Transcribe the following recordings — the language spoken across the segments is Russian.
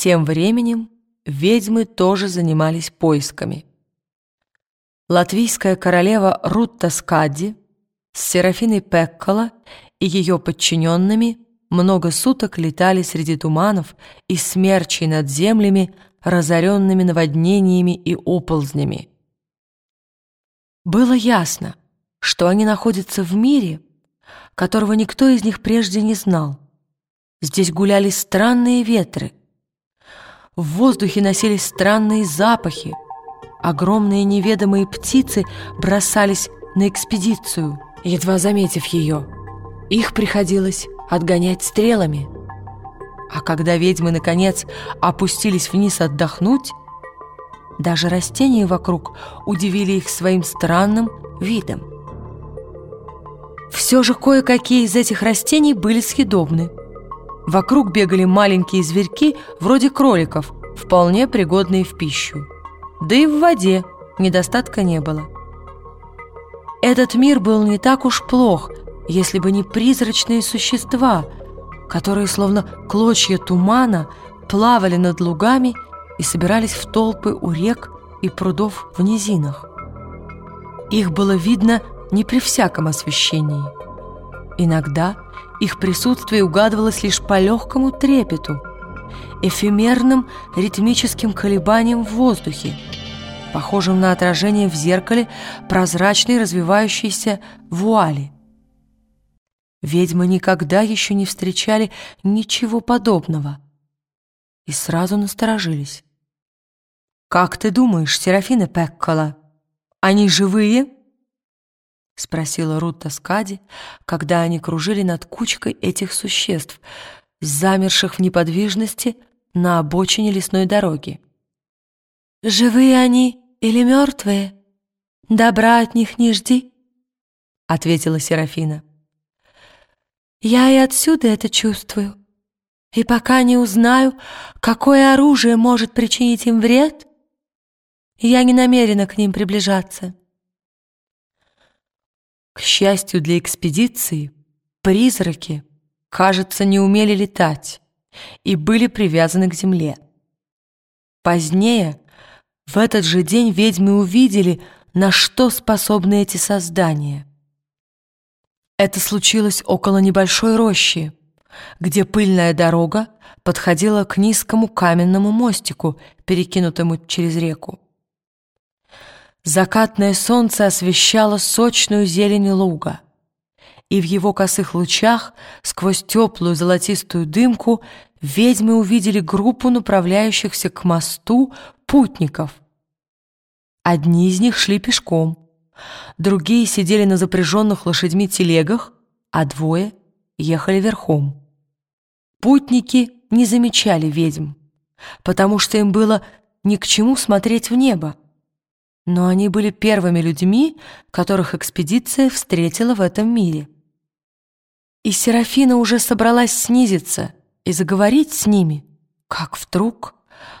Тем временем ведьмы тоже занимались поисками. Латвийская королева Рутта Скадди с Серафиной Пеккола и ее подчиненными много суток летали среди туманов и смерчей над землями, разоренными наводнениями и оползнями. Было ясно, что они находятся в мире, которого никто из них прежде не знал. Здесь гуляли странные ветры. В воздухе носились странные запахи. Огромные неведомые птицы бросались на экспедицию, едва заметив ее. Их приходилось отгонять стрелами. А когда ведьмы, наконец, опустились вниз отдохнуть, даже растения вокруг удивили их своим странным видом. Все же кое-какие из этих растений были съедобны. Вокруг бегали маленькие зверьки, вроде кроликов, вполне пригодные в пищу. Да и в воде недостатка не было. Этот мир был не так уж плох, если бы не призрачные существа, которые, словно клочья тумана, плавали над лугами и собирались в толпы у рек и прудов в низинах. Их было видно не при всяком освещении. Иногда их присутствие угадывалось лишь по легкому трепету, эфемерным ритмическим колебанием в воздухе, похожим на отражение в зеркале прозрачной развивающейся вуали. Ведьмы никогда еще не встречали ничего подобного и сразу насторожились. «Как ты думаешь, Серафина Пеккола, они живые?» — спросила Рутта Скади, когда они кружили над кучкой этих существ, замерших в неподвижности на обочине лесной дороги. «Живые они или мертвые? Добра от них не жди», — ответила Серафина. Я и отсюда это чувствую. И пока не узнаю, какое оружие может причинить им вред, я не намерена к ним приближаться. К счастью для экспедиции, призраки, кажется, не умели летать и были привязаны к земле. Позднее, в этот же день ведьмы увидели, на что способны эти создания. Это случилось около небольшой рощи, где пыльная дорога подходила к низкому каменному мостику, перекинутому через реку. Закатное солнце освещало сочную зелень луга, и в его косых лучах, сквозь теплую золотистую дымку, ведьмы увидели группу направляющихся к мосту путников. Одни из них шли пешком, другие сидели на запряженных лошадьми телегах, а двое ехали верхом. Путники не замечали ведьм, потому что им было ни к чему смотреть в небо. Но они были первыми людьми, которых экспедиция встретила в этом мире. И Серафина уже собралась снизиться и заговорить с ними, как вдруг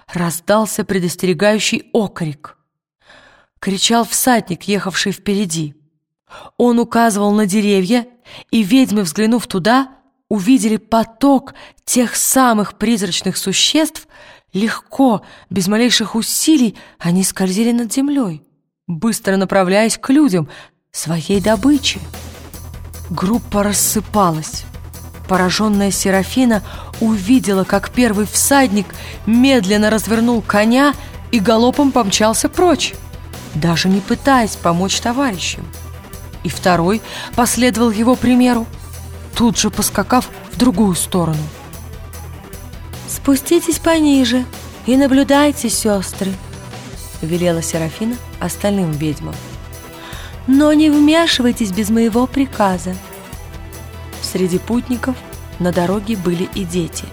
раздался предостерегающий окрик — кричал всадник, ехавший впереди. Он указывал на деревья, и ведьмы, взглянув туда, увидели поток тех самых призрачных существ, легко, без малейших усилий, они скользили над землей, быстро направляясь к людям, своей добычи. Группа рассыпалась. Пораженная Серафина увидела, как первый всадник медленно развернул коня и галопом помчался прочь даже не пытаясь помочь товарищам. И второй последовал его примеру, тут же поскакав в другую сторону. «Спуститесь пониже и наблюдайте, сестры», — велела Серафина остальным ведьмам. «Но не вмешивайтесь без моего приказа». Среди путников на дороге были и дети.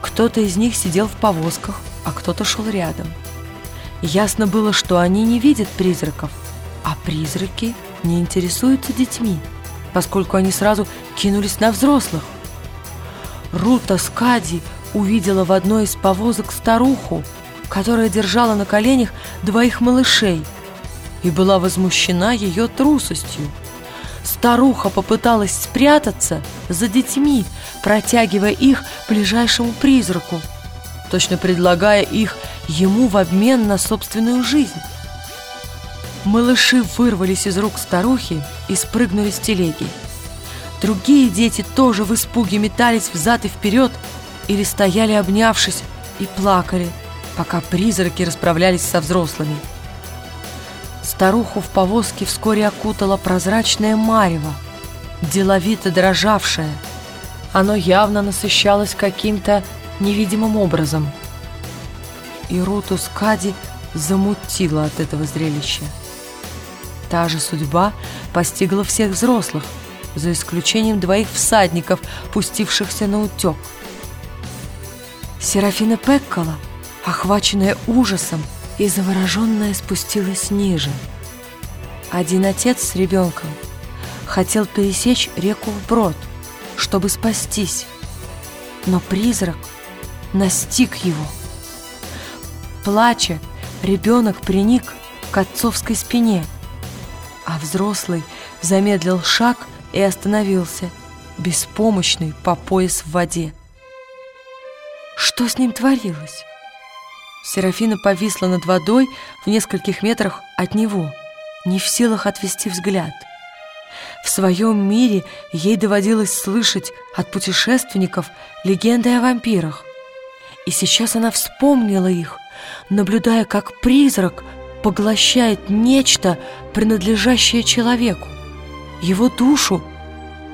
Кто-то из них сидел в повозках, а кто-то шел рядом — Ясно было, что они не видят призраков, а призраки не интересуются детьми, поскольку они сразу кинулись на взрослых. Рута Скади увидела в одной из повозок старуху, которая держала на коленях двоих малышей, и была возмущена ее трусостью. Старуха попыталась спрятаться за детьми, протягивая их ближайшему призраку. точно предлагая их ему в обмен на собственную жизнь. Малыши вырвались из рук старухи и спрыгнули с телеги. Другие дети тоже в испуге метались взад и вперед или стояли обнявшись и плакали, пока призраки расправлялись со взрослыми. Старуху в повозке вскоре окутала прозрачное марево, деловито дрожавшее. Оно явно насыщалось каким-то невидимым образом. И Руту Скади замутила от этого зрелища. Та же судьба постигла всех взрослых, за исключением двоих всадников, пустившихся на утек. Серафина Пеккола, охваченная ужасом и завороженная, спустилась ниже. Один отец с ребенком хотел пересечь реку вброд, чтобы спастись, но призрак настиг его. Плача, ребенок приник к отцовской спине, а взрослый замедлил шаг и остановился, беспомощный по пояс в воде. Что с ним творилось? Серафина повисла над водой в нескольких метрах от него, не в силах отвести взгляд. В своем мире ей доводилось слышать от путешественников легенды о вампирах. И сейчас она вспомнила их, наблюдая, как призрак поглощает нечто, принадлежащее человеку его душу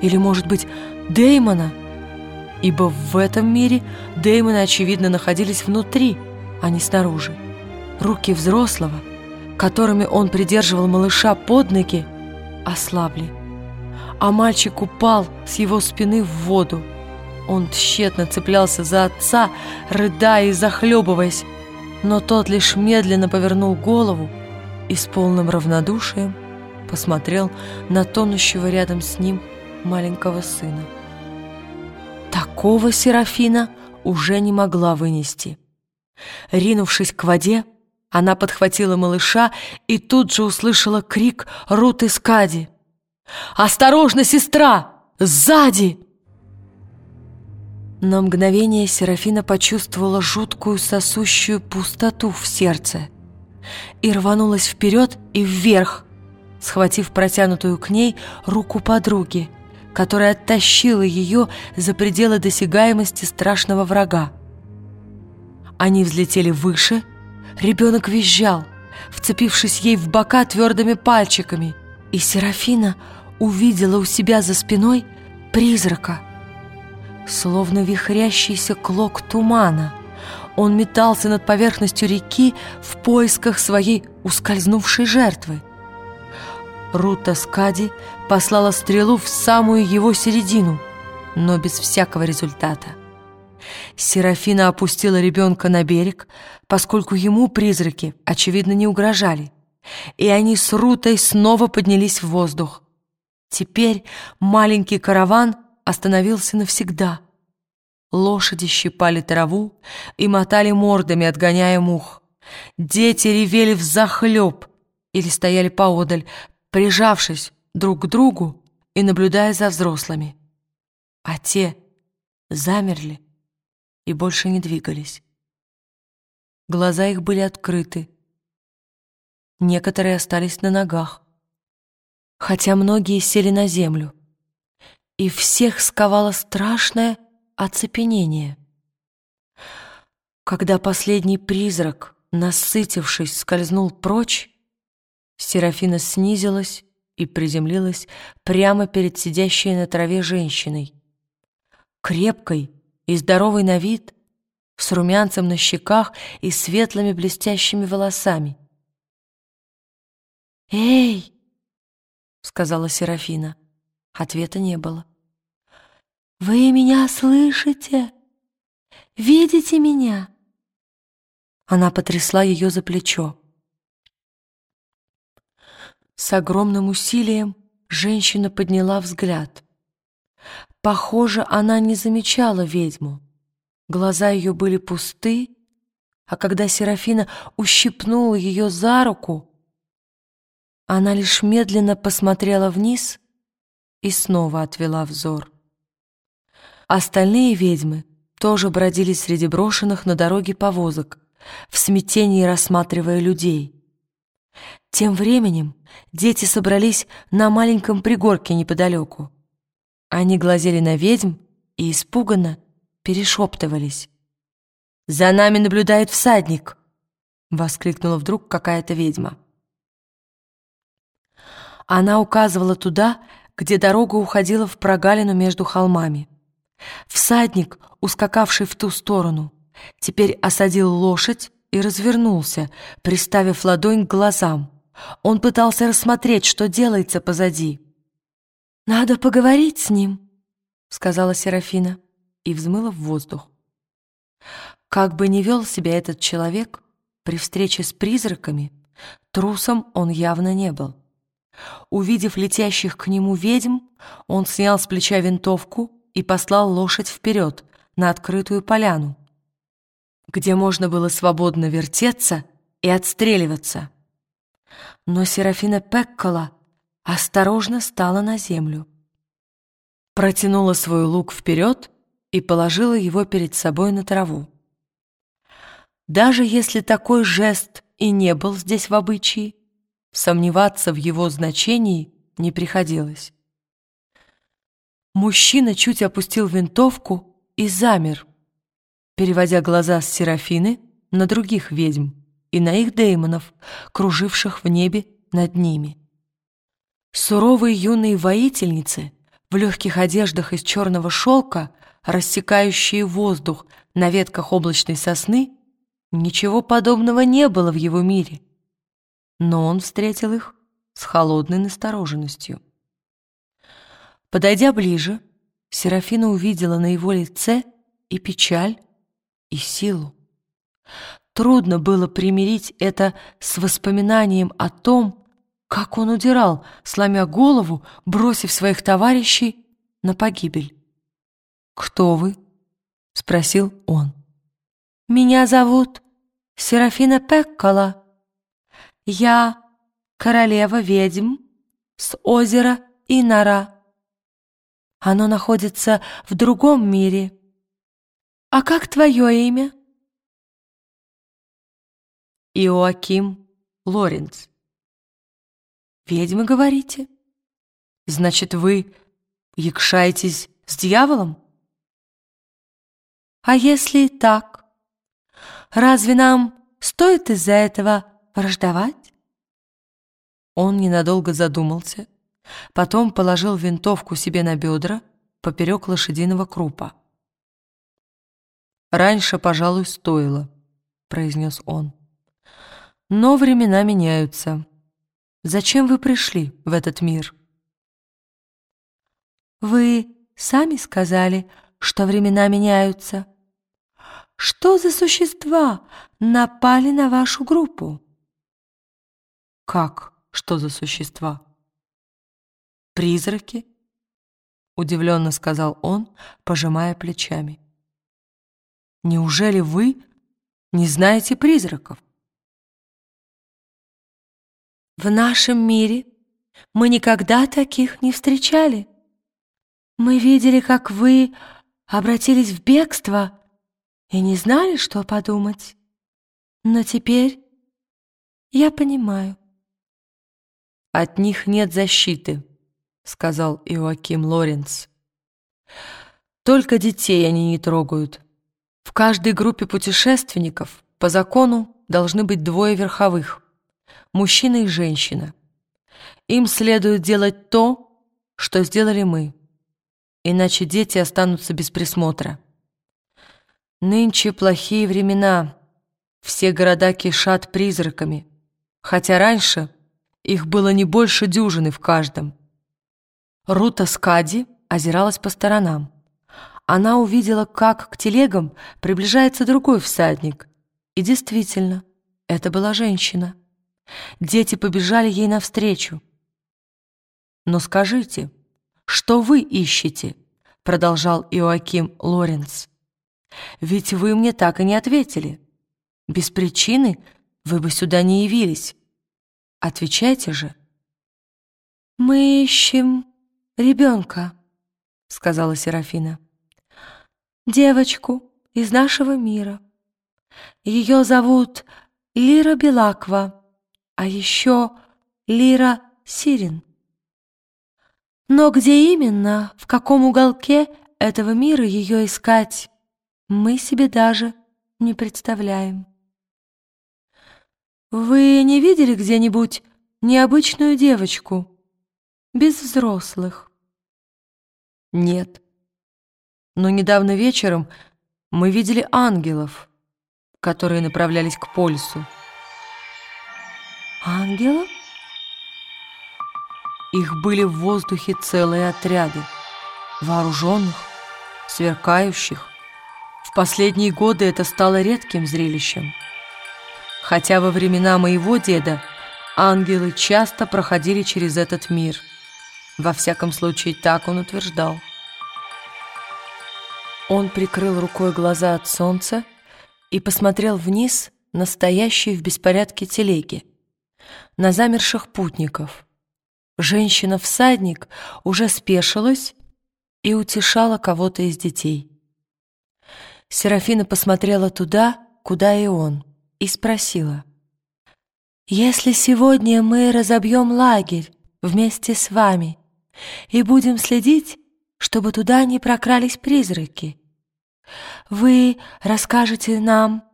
или, может быть, Дэймона, ибо в этом мире Дэймоны, очевидно, находились внутри, а не снаружи. Руки взрослого, которыми он придерживал малыша под ноги, ослабли, а мальчик упал с его спины в воду. Он тщетно цеплялся за отца, рыдая и захлебываясь, но тот лишь медленно повернул голову и с полным равнодушием посмотрел на тонущего рядом с ним маленького сына. Такого Серафина уже не могла вынести. Ринувшись к воде, она подхватила малыша и тут же услышала крик Руты Скади. «Осторожно, сестра! Сзади!» На мгновение Серафина почувствовала жуткую сосущую пустоту в сердце и рванулась вперед и вверх, схватив протянутую к ней руку подруги, которая оттащила ее за пределы досягаемости страшного врага. Они взлетели выше, ребенок визжал, вцепившись ей в бока твердыми пальчиками, и Серафина увидела у себя за спиной призрака. Словно вихрящийся клок тумана, он метался над поверхностью реки в поисках своей ускользнувшей жертвы. Рута Скади послала стрелу в самую его середину, но без всякого результата. Серафина опустила ребенка на берег, поскольку ему призраки, очевидно, не угрожали, и они с Рутой снова поднялись в воздух. Теперь маленький караван остановился навсегда. Лошади щипали траву и мотали мордами, отгоняя мух. Дети ревели взахлеб или стояли поодаль, прижавшись друг к другу и наблюдая за взрослыми. А те замерли и больше не двигались. Глаза их были открыты. Некоторые остались на ногах, хотя многие сели на землю. И всех сковало страшное оцепенение. Когда последний призрак, насытившись, скользнул прочь, Серафина снизилась и приземлилась прямо перед сидящей на траве женщиной. Крепкой и здоровой на вид, с румянцем на щеках и светлыми блестящими волосами. «Эй!» — сказала Серафина. Ответа не было. «Вы меня слышите? Видите меня?» Она потрясла ее за плечо. С огромным усилием женщина подняла взгляд. Похоже, она не замечала ведьму. Глаза ее были пусты, а когда Серафина ущипнула ее за руку, она лишь медленно посмотрела вниз и снова отвела взор. Остальные ведьмы тоже бродили среди брошенных на дороге повозок, в смятении рассматривая людей. Тем временем дети собрались на маленьком пригорке неподалеку. Они глазели на ведьм и испуганно перешептывались. «За нами наблюдает всадник!» — воскликнула вдруг какая-то ведьма. Она указывала туда, где дорога уходила в прогалину между холмами. Всадник, ускакавший в ту сторону, теперь осадил лошадь и развернулся, приставив ладонь к глазам. Он пытался рассмотреть, что делается позади. «Надо поговорить с ним», — сказала Серафина и взмыла в воздух. Как бы ни вел себя этот человек, при встрече с призраками, трусом он явно не был. Увидев летящих к нему ведьм, он снял с плеча винтовку и послал лошадь вперед, на открытую поляну, где можно было свободно вертеться и отстреливаться. Но Серафина Пеккола осторожно стала на землю, протянула свой лук вперед и положила его перед собой на траву. Даже если такой жест и не был здесь в обычае, сомневаться в его значении не приходилось. Мужчина чуть опустил винтовку и замер, переводя глаза с Серафины на других ведьм и на их демонов, круживших в небе над ними. Суровые юные воительницы в легких одеждах из черного шелка, рассекающие воздух на ветках облачной сосны, Ничего подобного не было в его мире. Но он встретил их с холодной настороженностью. Подойдя ближе, Серафина увидела на его лице и печаль, и силу. Трудно было примирить это с воспоминанием о том, как он удирал, сломя голову, бросив своих товарищей на погибель. «Кто вы?» — спросил он. Меня зовут Серафина Пеккола. Я королева ведьм с озера Инара. Оно находится в другом мире. А как твое имя? Иоаким Лоренц. Ведьмы, говорите? Значит, вы якшаетесь с дьяволом? А если и так? Разве нам стоит из-за этого враждовать?» Он ненадолго задумался, потом положил винтовку себе на бедра поперек лошадиного крупа. «Раньше, пожалуй, стоило», — произнес он. «Но времена меняются. Зачем вы пришли в этот мир?» «Вы сами сказали, что времена меняются», что за существа напали на вашу группу? Как? Что за существа? Призраки? Удивленно сказал он, пожимая плечами. Неужели вы не знаете призраков? В нашем мире мы никогда таких не встречали. Мы видели, как вы обратились в бегство и не знали, что подумать. Но теперь я понимаю. «От них нет защиты», — сказал Иоаким Лоренц. «Только детей они не трогают. В каждой группе путешественников по закону должны быть двое верховых — мужчина и женщина. Им следует делать то, что сделали мы, иначе дети останутся без присмотра». Нынче плохие времена. Все города кишат призраками, хотя раньше их было не больше дюжины в каждом. Рута Скади озиралась по сторонам. Она увидела, как к телегам приближается другой всадник. И действительно, это была женщина. Дети побежали ей навстречу. «Но скажите, что вы ищете?» продолжал Иоаким Лоренц. Ведь вы мне так и не ответили. Без причины вы бы сюда не явились. Отвечайте же. «Мы ищем ребенка», — сказала Серафина. «Девочку, из нашего мира. Ее зовут Лира Белаква, а еще Лира Сирин. Но где именно, в каком уголке этого мира ее искать, мы себе даже не представляем. Вы не видели где-нибудь необычную девочку, без взрослых? Нет. Но недавно вечером мы видели ангелов, которые направлялись к полюсу. Ангелов? Их были в воздухе целые отряды, вооруженных, сверкающих. В последние годы это стало редким зрелищем. Хотя во времена моего деда ангелы часто проходили через этот мир. Во всяком случае, так он утверждал. Он прикрыл рукой глаза от солнца и посмотрел вниз на стоящие в беспорядке телеги, на замерших путников — Женщина-всадник уже спешилась и утешала кого-то из детей. Серафина посмотрела туда, куда и он, и спросила. «Если сегодня мы разобьем лагерь вместе с вами и будем следить, чтобы туда не прокрались призраки, вы расскажете нам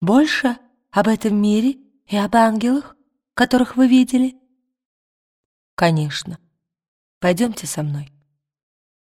больше об этом мире и об ангелах, которых вы видели?» Конечно. Пойдемте со мной.